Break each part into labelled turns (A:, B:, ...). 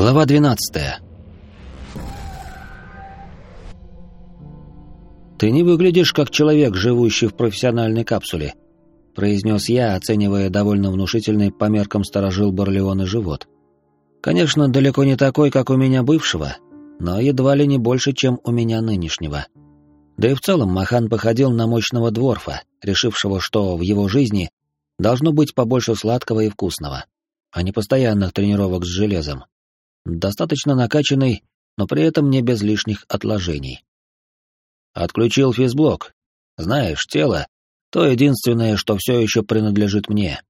A: Глава 12. Ты не выглядишь как человек, живущий в профессиональной капсуле, произнес я, оценивая довольно внушительный по меркам сторожил Барлеона живот. Конечно, далеко не такой, как у меня бывшего, но едва ли не больше, чем у меня нынешнего. Да и в целом Махан походил на мощного дворфа, решившего, что в его жизни должно быть побольше сладкого и вкусного, а не постоянных тренировок с железом достаточно накачанный, но при этом не без лишних отложений. Отключил физблок. Знаешь, тело — то единственное, что все еще принадлежит мне.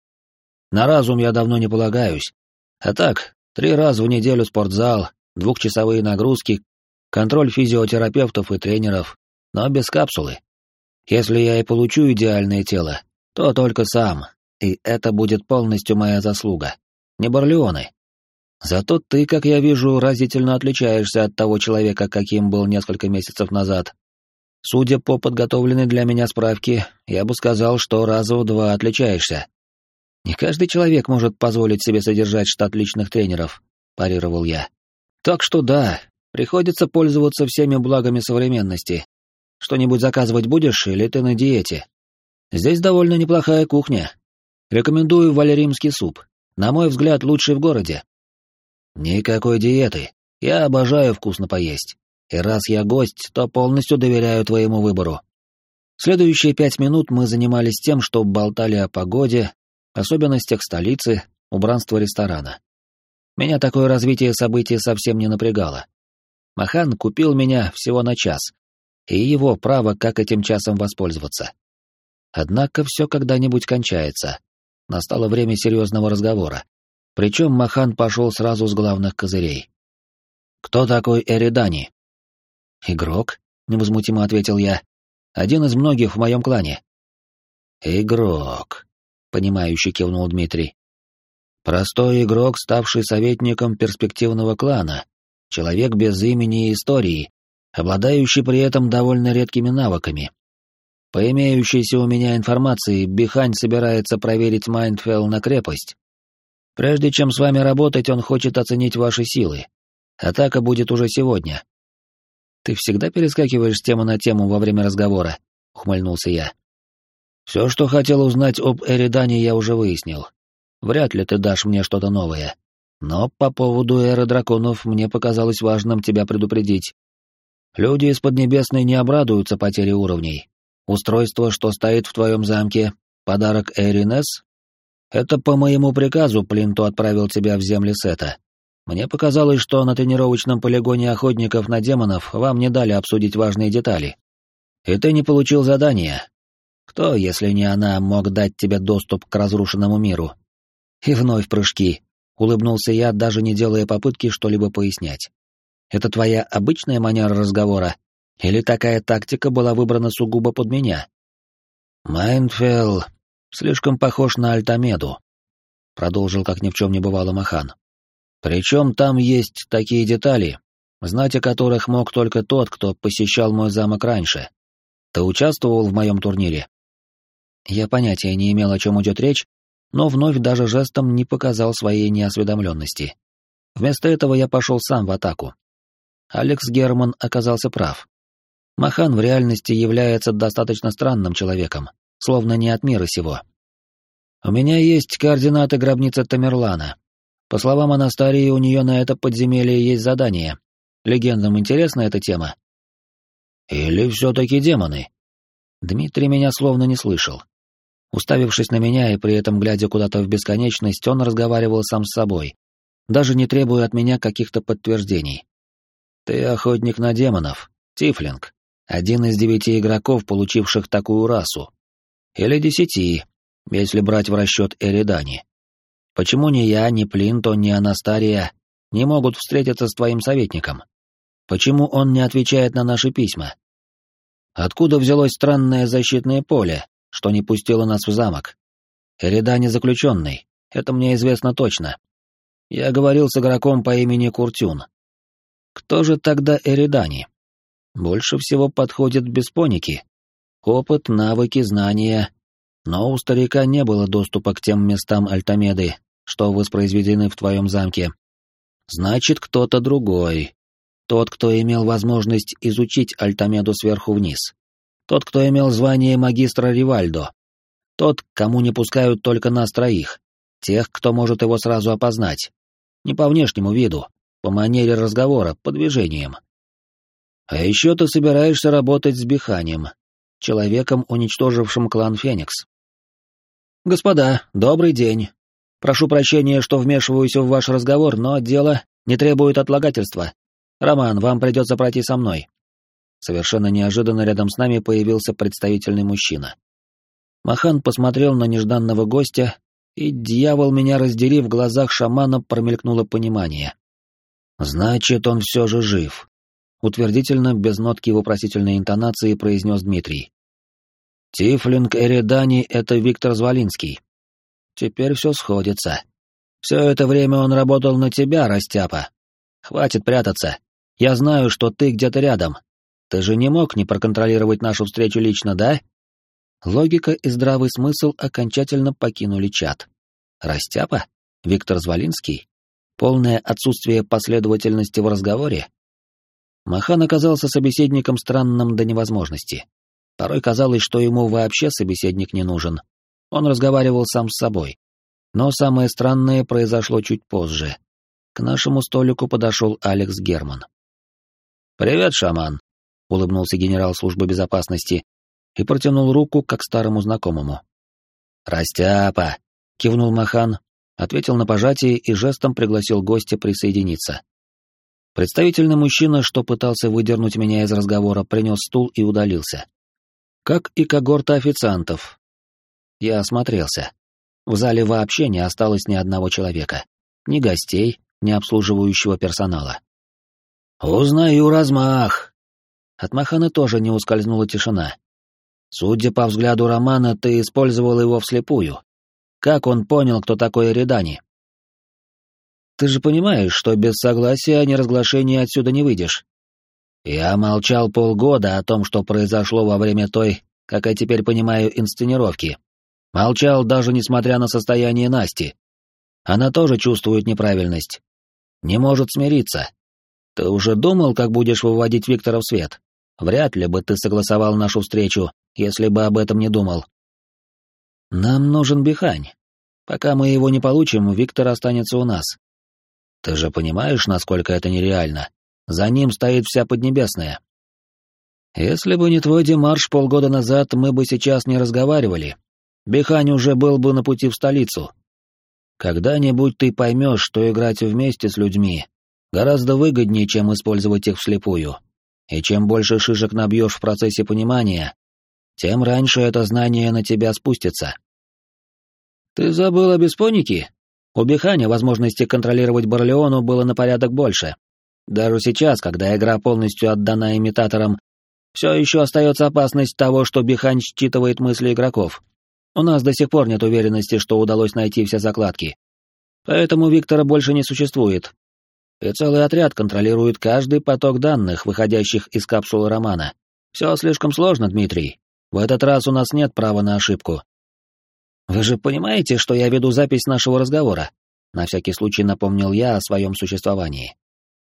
A: На разум я давно не полагаюсь. А так, три раза в неделю спортзал, двухчасовые нагрузки, контроль физиотерапевтов и тренеров, но без капсулы. Если я и получу идеальное тело, то только сам, и это будет полностью моя заслуга. Не Барлеоны. Зато ты, как я вижу, разительно отличаешься от того человека, каким был несколько месяцев назад. Судя по подготовленной для меня справке, я бы сказал, что раза в два отличаешься. Не каждый человек может позволить себе содержать штат личных тренеров, парировал я. Так что да, приходится пользоваться всеми благами современности. Что-нибудь заказывать будешь или ты на диете? Здесь довольно неплохая кухня. Рекомендую валеримский суп. На мой взгляд, лучший в городе. «Никакой диеты. Я обожаю вкусно поесть. И раз я гость, то полностью доверяю твоему выбору». Следующие пять минут мы занимались тем, что болтали о погоде, особенностях столицы, убранства ресторана. Меня такое развитие событий совсем не напрягало. Махан купил меня всего на час, и его право, как этим часом воспользоваться. Однако все когда-нибудь кончается. Настало время серьезного разговора. Причем Махан пошел сразу с главных козырей. «Кто такой Эридани?» «Игрок», — невозмутимо ответил я. «Один из многих в моем клане». «Игрок», — понимающе кивнул Дмитрий. «Простой игрок, ставший советником перспективного клана, человек без имени и истории, обладающий при этом довольно редкими навыками. По имеющейся у меня информации, Бихань собирается проверить Майндфелл на крепость, Прежде чем с вами работать, он хочет оценить ваши силы. Атака будет уже сегодня. Ты всегда перескакиваешь с темы на тему во время разговора, ухмыльнулся я. Все, что хотел узнать об Эридане, я уже выяснил. Вряд ли ты дашь мне что-то новое. Но по поводу эры драконов мне показалось важным тебя предупредить. Люди из Поднебесной не обрадуются потере уровней. Устройство, что стоит в твоем замке, подарок Эринес это по моему приказу Плинту отправил тебя в земли Сета. Мне показалось, что на тренировочном полигоне охотников на демонов вам не дали обсудить важные детали. И ты не получил задания. Кто, если не она, мог дать тебе доступ к разрушенному миру? И вновь прыжки. Улыбнулся я, даже не делая попытки что-либо пояснять. Это твоя обычная манера разговора? Или такая тактика была выбрана сугубо под меня? Майнфелл слишком похож на Альтамеду», — продолжил как ни в чем не бывало Махан. «Причем там есть такие детали, знать о которых мог только тот, кто посещал мой замок раньше. Ты участвовал в моем турнире?» Я понятия не имел, о чем идет речь, но вновь даже жестом не показал своей неосведомленности. Вместо этого я пошел сам в атаку. Алекс Герман оказался прав. Махан в реальности является достаточно странным человеком, словно не от мира сего. У меня есть координаты гробницы Тамерлана. По словам Анастарии, у нее на это подземелье есть задание. Легендам интересна эта тема? Или все-таки демоны? Дмитрий меня словно не слышал. Уставившись на меня и при этом глядя куда-то в бесконечность, он разговаривал сам с собой, даже не требуя от меня каких-то подтверждений. «Ты охотник на демонов, Тифлинг, один из девяти игроков, получивших такую расу. Или десяти, если брать в расчет Эридани. Почему ни я, ни Плинто, ни Анастария не могут встретиться с твоим советником? Почему он не отвечает на наши письма? Откуда взялось странное защитное поле, что не пустило нас в замок? Эридани заключенный, это мне известно точно. Я говорил с игроком по имени Куртюн. Кто же тогда Эридани? Больше всего подходит беспоники, Опыт, навыки, знания. Но у старика не было доступа к тем местам Альтамеды, что воспроизведены в твоем замке. Значит, кто-то другой. Тот, кто имел возможность изучить Альтамеду сверху вниз. Тот, кто имел звание магистра Ривальдо. Тот, кому не пускают только нас троих. Тех, кто может его сразу опознать. Не по внешнему виду, по манере разговора, по движениям. А еще ты собираешься работать с Биханием, человеком, уничтожившим клан Феникс. Господа, добрый день. Прошу прощения, что вмешиваюсь в ваш разговор, но дело не требует отлагательства. Роман, вам придется пройти со мной. Совершенно неожиданно рядом с нами появился представительный мужчина. Махан посмотрел на нежданного гостя, и дьявол меня раздери, в глазах шамана промелькнуло понимание. Значит, он все же жив. Утвердительно, без нотки вопросительной интонации, произнес Дмитрий. Тифлинг Эридани — это Виктор Звалинский. Теперь все сходится. Все это время он работал на тебя, Растяпа. Хватит прятаться. Я знаю, что ты где-то рядом. Ты же не мог не проконтролировать нашу встречу лично, да? Логика и здравый смысл окончательно покинули чат. Растяпа? Виктор Звалинский? Полное отсутствие последовательности в разговоре? Махан оказался собеседником странным до невозможности. Порой казалось, что ему вообще собеседник не нужен. Он разговаривал сам с собой. Но самое странное произошло чуть позже. К нашему столику подошел Алекс Герман. «Привет, шаман», — улыбнулся генерал службы безопасности и протянул руку как старому знакомому. «Растяпа», — кивнул Махан, ответил на пожатие и жестом пригласил гостя присоединиться. Представительный мужчина, что пытался выдернуть меня из разговора, принес стул и удалился как и когорта официантов. Я осмотрелся. В зале вообще не осталось ни одного человека. Ни гостей, ни обслуживающего персонала. «Узнаю размах!» От Махана тоже не ускользнула тишина. Судя по взгляду Романа, ты использовал его вслепую. Как он понял, кто такой Редани? Ты же понимаешь, что без согласия о неразглашении отсюда не выйдешь. Я молчал полгода о том, что произошло во время той, как я теперь понимаю, инсценировки. Молчал даже несмотря на состояние Насти. Она тоже чувствует неправильность. Не может смириться. Ты уже думал, как будешь выводить Виктора в свет? Вряд ли бы ты согласовал нашу встречу, если бы об этом не думал. Нам нужен Бихань. Пока мы его не получим, Виктор останется у нас. Ты же понимаешь, насколько это нереально? За ним стоит вся Поднебесная. Если бы не твой демарш полгода назад, мы бы сейчас не разговаривали. Бихань уже был бы на пути в столицу. Когда-нибудь ты поймешь, что играть вместе с людьми гораздо выгоднее, чем использовать их вслепую. И чем больше шишек набьешь в процессе понимания, тем раньше это знание на тебя спустится. Ты забыл о беспонике? У Биханя возможности контролировать Барлеону было на порядок больше. Даже сейчас, когда игра полностью отдана имитаторам, все еще остается опасность того, что Бихань считывает мысли игроков. У нас до сих пор нет уверенности, что удалось найти все закладки. Поэтому Виктора больше не существует. И целый отряд контролирует каждый поток данных, выходящих из капсулы Романа. Все слишком сложно, Дмитрий. В этот раз у нас нет права на ошибку. Вы же понимаете, что я веду запись нашего разговора? На всякий случай напомнил я о своем существовании.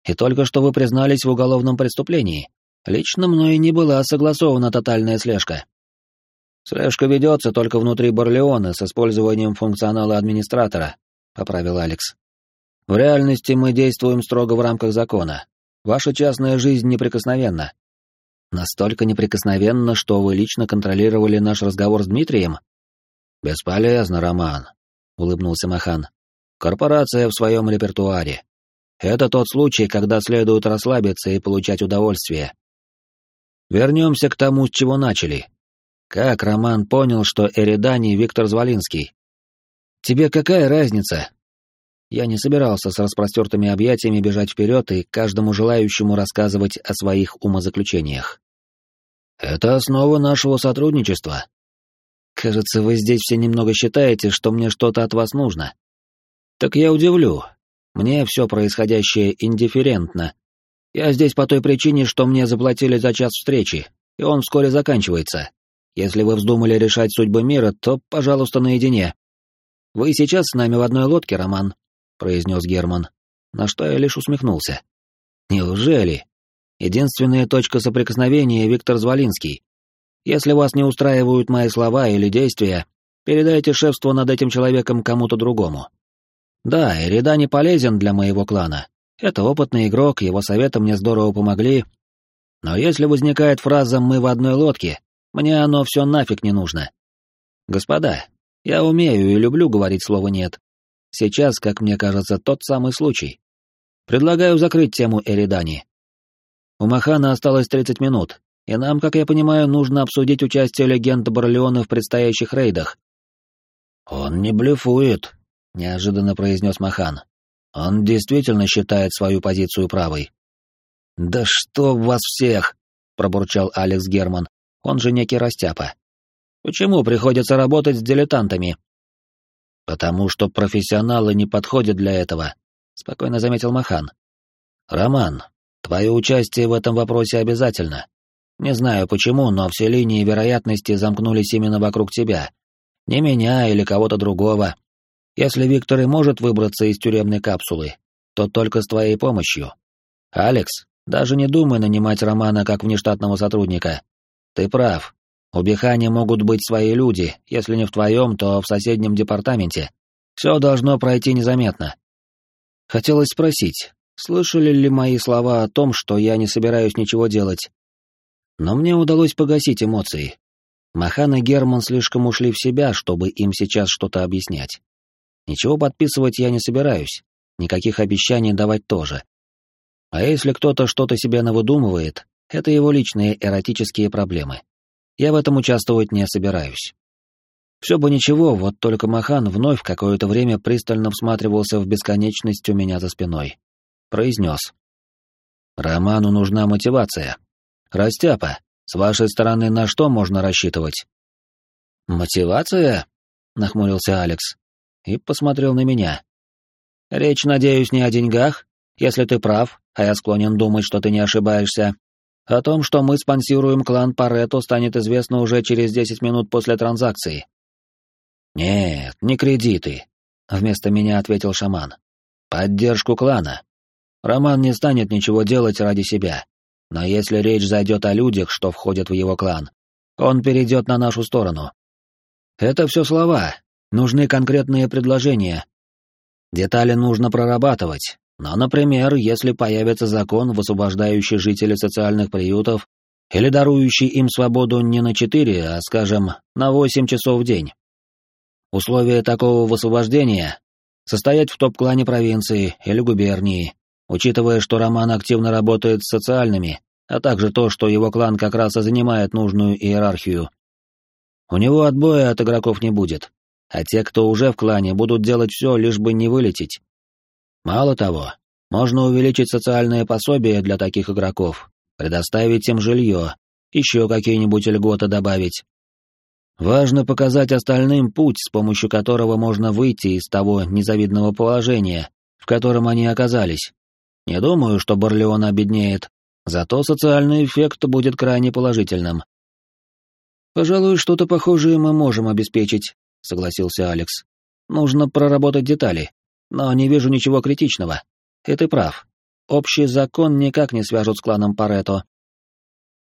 A: И только что вы признались в уголовном преступлении. Лично мной не была согласована тотальная слежка. Слежка ведется только внутри Барлеона с использованием функционала администратора, поправил Алекс. В реальности мы действуем строго в рамках закона. Ваша частная жизнь неприкосновенна. Настолько неприкосновенна, что вы лично контролировали наш разговор с Дмитрием? Бесполезно, Роман, улыбнулся Махан. Корпорация в своем репертуаре. Это тот случай, когда следует расслабиться и получать удовольствие. Вернемся к тому, с чего начали. Как Роман понял, что Эридани Виктор Звалинский? Тебе какая разница? Я не собирался с распростертыми объятиями бежать вперед и каждому желающему рассказывать о своих умозаключениях. Это основа нашего сотрудничества. Кажется, вы здесь все немного считаете, что мне что-то от вас нужно. Так я удивлю, мне все происходящее индифферентно. Я здесь по той причине, что мне заплатили за час встречи, и он вскоре заканчивается. Если вы вздумали решать судьбы мира, то, пожалуйста, наедине. Вы сейчас с нами в одной лодке, Роман, произнес Герман. на что я лишь усмехнулся. Неужели? Единственная точка соприкосновения — Виктор Звалинский. Если вас не устраивают мои слова или действия, передайте шефство над этим человеком кому-то другому. Да, Эрида не полезен для моего клана. Это опытный игрок, его советы мне здорово помогли. Но если возникает фраза «мы в одной лодке», мне оно все нафиг не нужно. Господа, я умею и люблю говорить слово «нет». Сейчас, как мне кажется, тот самый случай. Предлагаю закрыть тему Эридани. У Махана осталось 30 минут, и нам, как я понимаю, нужно обсудить участие легенды Барлеона в предстоящих рейдах. «Он не блефует», — неожиданно произнес Махан. «Он действительно считает свою позицию правой». «Да что в вас всех!» — пробурчал Алекс Герман, он же некий Растяпа. «Почему приходится работать с дилетантами?» «Потому что профессионалы не подходят для этого», — спокойно заметил Махан. «Роман, Твое участие в этом вопросе обязательно. Не знаю почему, но все линии вероятности замкнулись именно вокруг тебя. Не меня или кого-то другого. Если Виктор и может выбраться из тюремной капсулы, то только с твоей помощью. Алекс, даже не думай нанимать Романа как внештатного сотрудника. Ты прав. У Бихани могут быть свои люди, если не в твоем, то в соседнем департаменте. Все должно пройти незаметно. Хотелось спросить, слышали ли мои слова о том, что я не собираюсь ничего делать. Но мне удалось погасить эмоции. Махан и Герман слишком ушли в себя, чтобы им сейчас что-то объяснять. Ничего подписывать я не собираюсь, никаких обещаний давать тоже. А если кто-то что-то себе навыдумывает, это его личные эротические проблемы. Я в этом участвовать не собираюсь. Все бы ничего, вот только Махан вновь какое-то время пристально всматривался в бесконечность у меня за спиной произнес. «Роману нужна мотивация. Растяпа, с вашей стороны на что можно рассчитывать?» «Мотивация?» — нахмурился Алекс и посмотрел на меня. «Речь, надеюсь, не о деньгах, если ты прав, а я склонен думать, что ты не ошибаешься. О том, что мы спонсируем клан Парето, станет известно уже через 10 минут после транзакции». «Нет, не кредиты», — вместо меня ответил шаман. «Поддержку клана. Роман не станет ничего делать ради себя. Но если речь зайдет о людях, что входят в его клан, он перейдет на нашу сторону. Это все слова, нужны конкретные предложения. Детали нужно прорабатывать, но, например, если появится закон, высвобождающий жителей социальных приютов или дарующий им свободу не на четыре, а, скажем, на восемь часов в день. Условия такого высвобождения — состоять в топ-клане провинции или губернии, Учитывая, что Роман активно работает с социальными, а также то, что его клан как раз и занимает нужную иерархию. У него отбоя от игроков не будет, а те, кто уже в клане, будут делать все, лишь бы не вылететь. Мало того, можно увеличить социальное пособие для таких игроков, предоставить им жилье, еще какие-нибудь льготы добавить. Важно показать остальным путь, с помощью которого можно выйти из того незавидного положения, в котором они оказались. Не думаю, что Барлеон обеднеет, зато социальный эффект будет крайне положительным. «Пожалуй, что-то похожее мы можем обеспечить», — согласился Алекс. «Нужно проработать детали, но не вижу ничего критичного. И ты прав. Общий закон никак не свяжут с кланом Парето.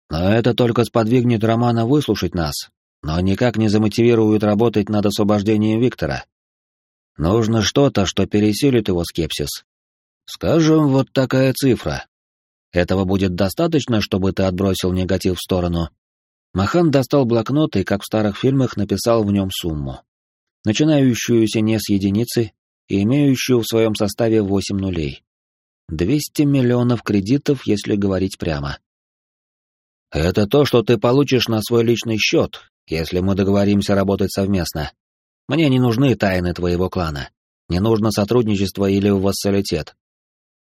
A: Но это только сподвигнет Романа выслушать нас, но никак не замотивирует работать над освобождением Виктора. Нужно что-то, что пересилит его скепсис, Скажем, вот такая цифра. Этого будет достаточно, чтобы ты отбросил негатив в сторону. Махан достал блокнот и, как в старых фильмах, написал в нем сумму, начинающуюся не с единицы и имеющую в своем составе восемь нулей. Двести миллионов кредитов, если говорить прямо. Это то, что ты получишь на свой личный счет, если мы договоримся работать совместно. Мне не нужны тайны твоего клана. Не нужно сотрудничество или вассалитет.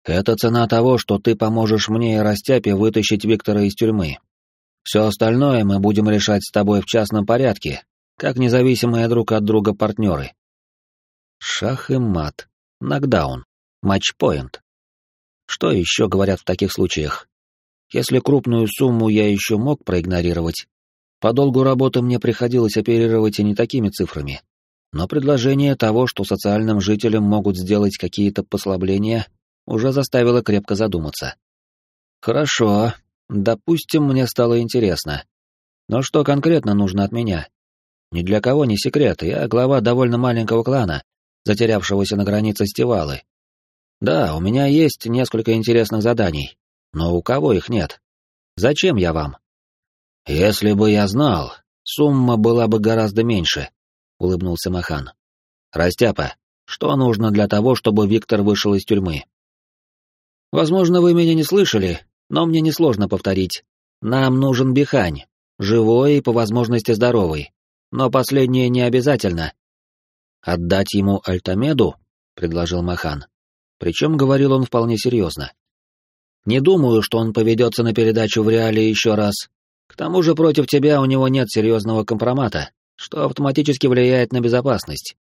A: Это цена того, что ты поможешь мне и Растяпе вытащить Виктора из тюрьмы. Все остальное мы будем решать с тобой в частном порядке, как независимые друг от друга партнеры. Шах и мат. Нокдаун. Матчпоинт. Что еще говорят в таких случаях? Если крупную сумму я еще мог проигнорировать, по долгу работы мне приходилось оперировать и не такими цифрами. Но предложение того, что социальным жителям могут сделать какие-то послабления, уже заставило крепко задуматься. Хорошо, допустим, мне стало интересно. Но что конкретно нужно от меня? Ни для кого не секрет, я глава довольно маленького клана, затерявшегося на границе Стивалы. Да, у меня есть несколько интересных заданий, но у кого их нет? Зачем я вам? Если бы я знал, сумма была бы гораздо меньше, улыбнулся Махан. Растяпа, что нужно для того, чтобы Виктор вышел из тюрьмы? Возможно, вы меня не слышали, но мне несложно повторить. Нам нужен Бихань, живой и по возможности здоровый. Но последнее не обязательно. Отдать ему Альтамеду? предложил Махан. Причем говорил он вполне серьезно. Не думаю, что он поведется на передачу в реале еще раз. К тому же против тебя у него нет серьезного компромата, что автоматически влияет на безопасность.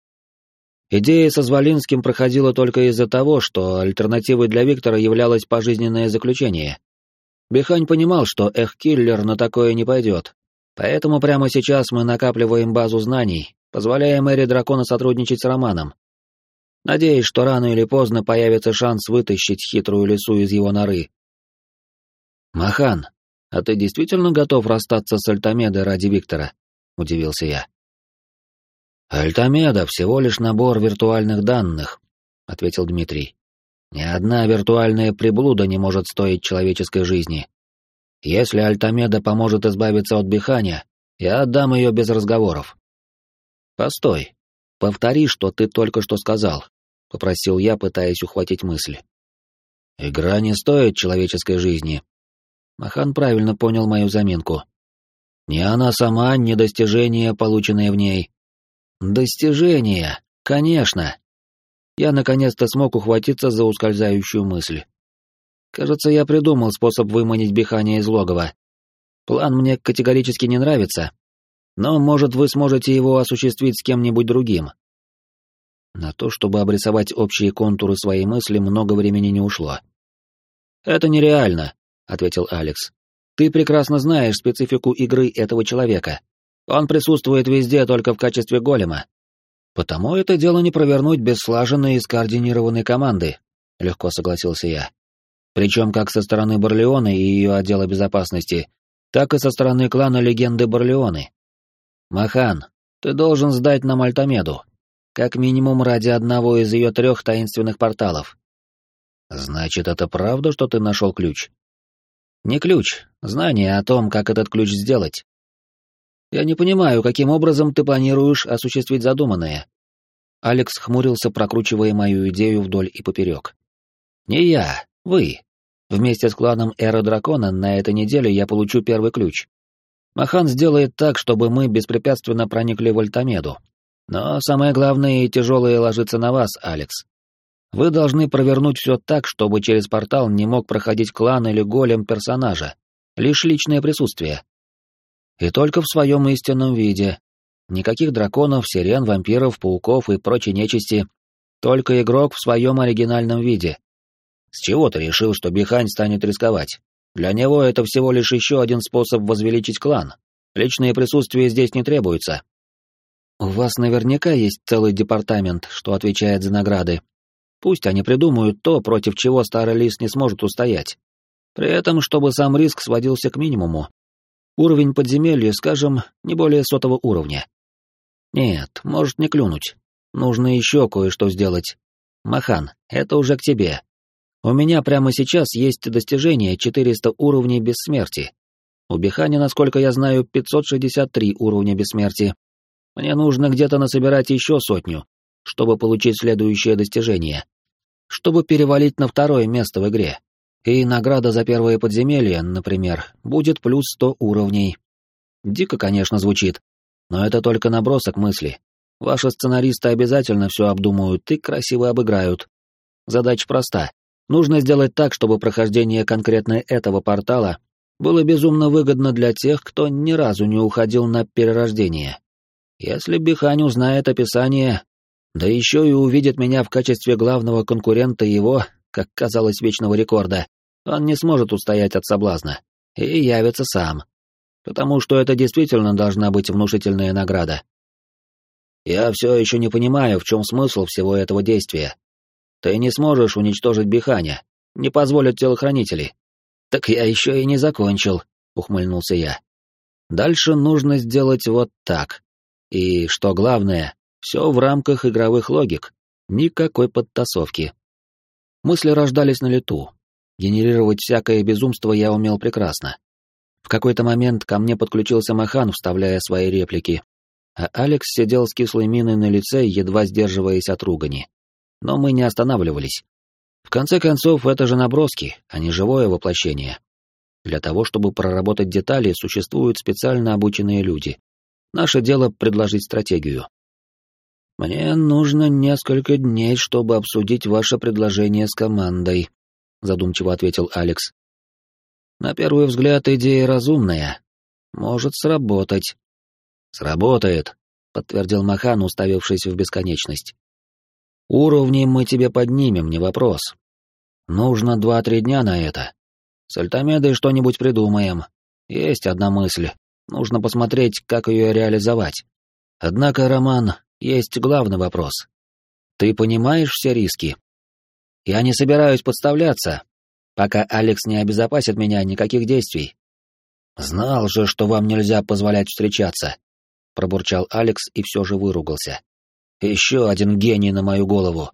A: Идея со Звалинским проходила только из-за того, что альтернативой для Виктора являлось пожизненное заключение. Бихань понимал, что Эх-киллер на такое не пойдет, поэтому прямо сейчас мы накапливаем базу знаний, позволяя Мэри Дракона сотрудничать с Романом. Надеюсь, что рано или поздно появится шанс вытащить хитрую лису из его норы. «Махан, а ты действительно готов расстаться с Альтамедой ради Виктора?» — удивился я. «Альтамеда — всего лишь набор виртуальных данных», — ответил Дмитрий. «Ни одна виртуальная приблуда не может стоить человеческой жизни. Если Альтамеда поможет избавиться от Биханя, я отдам ее без разговоров». «Постой, повтори, что ты только что сказал», — попросил я, пытаясь ухватить мысль. «Игра не стоит человеческой жизни». Махан правильно понял мою заминку. «Ни она сама, ни достижения, полученные в ней, Достижение, конечно. Я наконец-то смог ухватиться за ускользающую мысль. Кажется, я придумал способ выманить Бихания из логова. План мне категорически не нравится, но, может, вы сможете его осуществить с кем-нибудь другим. На то, чтобы обрисовать общие контуры своей мысли, много времени не ушло. «Это нереально», — ответил Алекс. «Ты прекрасно знаешь специфику игры этого человека. Он присутствует везде только в качестве голема. Потому это дело не провернуть без слаженной и скоординированной команды, легко согласился я. Причем как со стороны Барлеона и ее отдела безопасности, так и со стороны клана легенды Барлеоны. Махан, ты должен сдать нам Альтамеду, как минимум ради одного из ее трех таинственных порталов. Значит, это правда, что ты нашел ключ? Не ключ, знание о том, как этот ключ сделать. Я не понимаю, каким образом ты планируешь осуществить задуманное. Алекс хмурился, прокручивая мою идею вдоль и поперек. Не я, вы. Вместе с кланом Эра Дракона на этой неделе я получу первый ключ. Махан сделает так, чтобы мы беспрепятственно проникли в Альтамеду. Но самое главное и тяжелое ложится на вас, Алекс. Вы должны провернуть все так, чтобы через портал не мог проходить клан или голем персонажа. Лишь личное присутствие. И только в своем истинном виде. Никаких драконов, сирен, вампиров, пауков и прочей нечисти. Только игрок в своем оригинальном виде. С чего ты решил, что Бихань станет рисковать? Для него это всего лишь еще один способ возвеличить клан. Личное присутствие здесь не требуется. У вас наверняка есть целый департамент, что отвечает за награды. Пусть они придумают то, против чего старый лис не сможет устоять. При этом, чтобы сам риск сводился к минимуму, Уровень подземелья, скажем, не более сотого уровня. Нет, может не клюнуть. Нужно еще кое-что сделать. Махан, это уже к тебе. У меня прямо сейчас есть достижение 400 уровней бессмерти. У Бихани, насколько я знаю, 563 уровня бессмерти. Мне нужно где-то насобирать еще сотню, чтобы получить следующее достижение. Чтобы перевалить на второе место в игре. И награда за первое подземелье, например, будет плюс сто уровней. Дико, конечно, звучит, но это только набросок мысли. Ваши сценаристы обязательно все обдумают и красиво обыграют. Задача проста. Нужно сделать так, чтобы прохождение конкретно этого портала было безумно выгодно для тех, кто ни разу не уходил на перерождение. Если Бихань узнает описание, да еще и увидит меня в качестве главного конкурента его, как казалось, вечного рекорда, он не сможет устоять от соблазна и явится сам, потому что это действительно должна быть внушительная награда. Я все еще не понимаю, в чем смысл всего этого действия. Ты не сможешь уничтожить Биханя, не позволят телохранители. Так я еще и не закончил, ухмыльнулся я. Дальше нужно сделать вот так. И, что главное, все в рамках игровых логик, никакой подтасовки. Мысли рождались на лету. Генерировать всякое безумство я умел прекрасно. В какой-то момент ко мне подключился Махан, вставляя свои реплики, а Алекс сидел с кислой миной на лице, едва сдерживаясь от ругани но мы не останавливались. В конце концов, это же наброски, а не живое воплощение. Для того, чтобы проработать детали, существуют специально обученные люди. Наше дело — предложить стратегию. «Мне нужно несколько дней, чтобы обсудить ваше предложение с командой», — задумчиво ответил Алекс. «На первый взгляд, идея разумная. Может сработать». «Сработает», — подтвердил Махан, уставившись в бесконечность. Уровни мы тебе поднимем, не вопрос. Нужно два-три дня на это. С Альтамедой что-нибудь придумаем. Есть одна мысль. Нужно посмотреть, как ее реализовать. Однако, Роман, есть главный вопрос. Ты понимаешь все риски? Я не собираюсь подставляться. Пока Алекс не обезопасит меня, никаких действий. Знал же, что вам нельзя позволять встречаться. Пробурчал Алекс и все же выругался. Еще один гений на мою голову.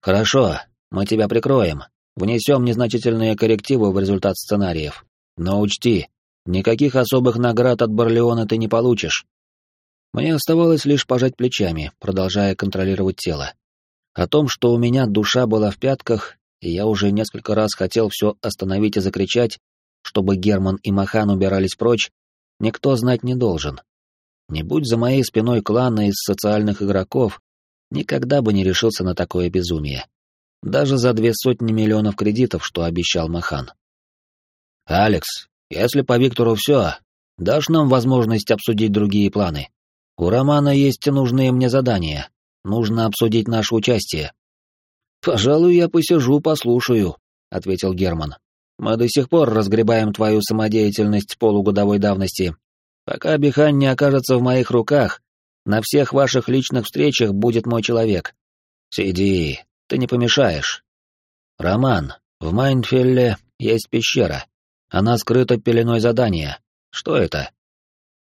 A: Хорошо, мы тебя прикроем. Внесем незначительные коррективы в результат сценариев. Но учти, никаких особых наград от Барлеона ты не получишь. Мне оставалось лишь пожать плечами, продолжая контролировать тело. О том, что у меня душа была в пятках, и я уже несколько раз хотел все остановить и закричать, чтобы Герман и Махан убирались прочь, никто знать не должен. Не будь за моей спиной клана из социальных игроков, никогда бы не решился на такое безумие. Даже за две сотни миллионов кредитов, что обещал Махан. «Алекс, если по Виктору все, дашь нам возможность обсудить другие планы? У Романа есть нужные мне задания. Нужно обсудить наше участие». «Пожалуй, я посижу, послушаю», — ответил Герман. «Мы до сих пор разгребаем твою самодеятельность полугодовой давности, Пока Бихань не окажется в моих руках, на всех ваших личных встречах будет мой человек. Сиди, ты не помешаешь. Роман, в Майнфелле есть пещера. Она скрыта пеленой задания. Что это?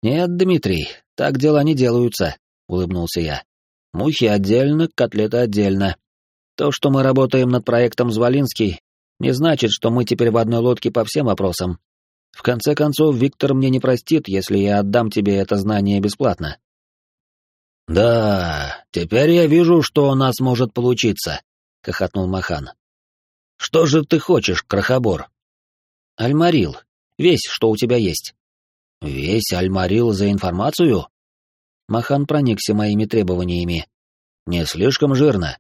A: Нет, Дмитрий, так дела не делаются, улыбнулся я. Мухи отдельно, котлеты отдельно. То, что мы работаем над проектом Звалинский, не значит, что мы теперь в одной лодке по всем вопросам. В конце концов, Виктор мне не простит, если я отдам тебе это знание бесплатно. Да, теперь я вижу, что у нас может получиться, хохотнул Махан. Что же ты хочешь, крохобор? Альмарил, весь, что у тебя есть. Весь Альмарил за информацию? Махан проникся моими требованиями. Не слишком жирно.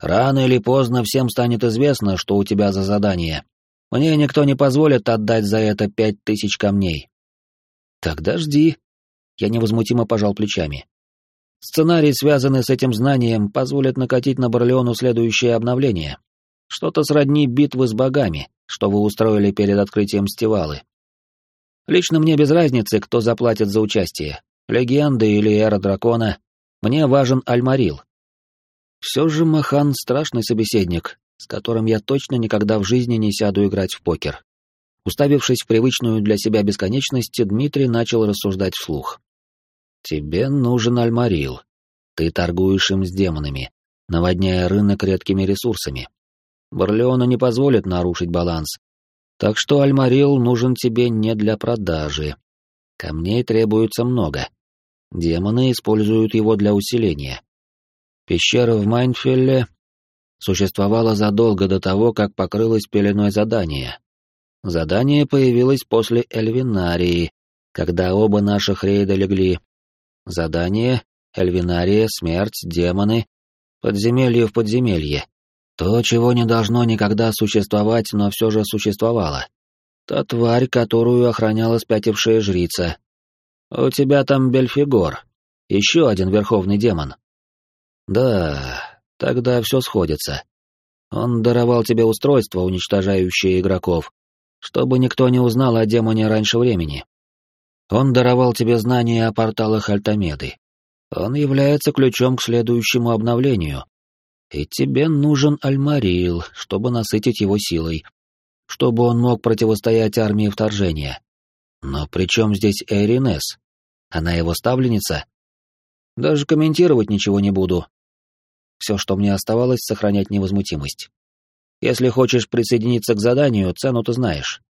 A: Рано или поздно всем станет известно, что у тебя за задание, мне никто не позволит отдать за это пять тысяч камней. Тогда жди. Я невозмутимо пожал плечами. Сценарий, связанный с этим знанием, позволит накатить на Барлеону следующее обновление. Что-то сродни битвы с богами, что вы устроили перед открытием Стивалы. Лично мне без разницы, кто заплатит за участие, легенды или эра дракона. Мне важен Альмарил. Все же Махан страшный собеседник, с которым я точно никогда в жизни не сяду играть в покер. Уставившись в привычную для себя бесконечность, Дмитрий начал рассуждать вслух. «Тебе нужен Альмарил. Ты торгуешь им с демонами, наводняя рынок редкими ресурсами. Барлеону не позволит нарушить баланс. Так что Альмарил нужен тебе не для продажи. Камней требуется много. Демоны используют его для усиления. Пещера в Майнфелле существовало задолго до того, как покрылось пеленой задание. Задание появилось после Эльвинарии, когда оба наших рейда легли. Задание, Эльвинария, смерть, демоны, подземелье в подземелье. То, чего не должно никогда существовать, но все же существовало. Та тварь, которую охраняла спятившая жрица. У тебя там Бельфигор, еще один верховный демон. Да, Тогда все сходится. Он даровал тебе устройство, уничтожающее игроков, чтобы никто не узнал о демоне раньше времени. Он даровал тебе знания о порталах Альтамеды. Он является ключом к следующему обновлению. И тебе нужен Альмарил, чтобы насытить его силой, чтобы он мог противостоять армии вторжения. Но при чем здесь Эринес? Она его ставленница? Даже комментировать ничего не буду. Все, что мне оставалось, сохранять невозмутимость. Если хочешь присоединиться к заданию, цену ты знаешь.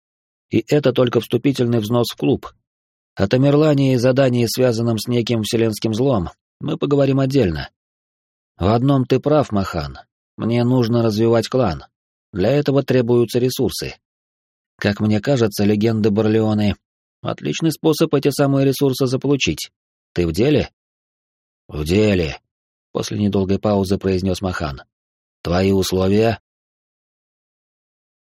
A: И это только вступительный взнос в клуб. О Тамерлане и задании, связанном с неким вселенским злом, мы поговорим отдельно. В одном ты прав, Махан. Мне нужно развивать клан. Для этого требуются ресурсы. Как мне кажется, легенды Барлеоны — отличный способ эти самые ресурсы заполучить. Ты в деле? В деле, — после недолгой паузы произнес Махан. Твои условия?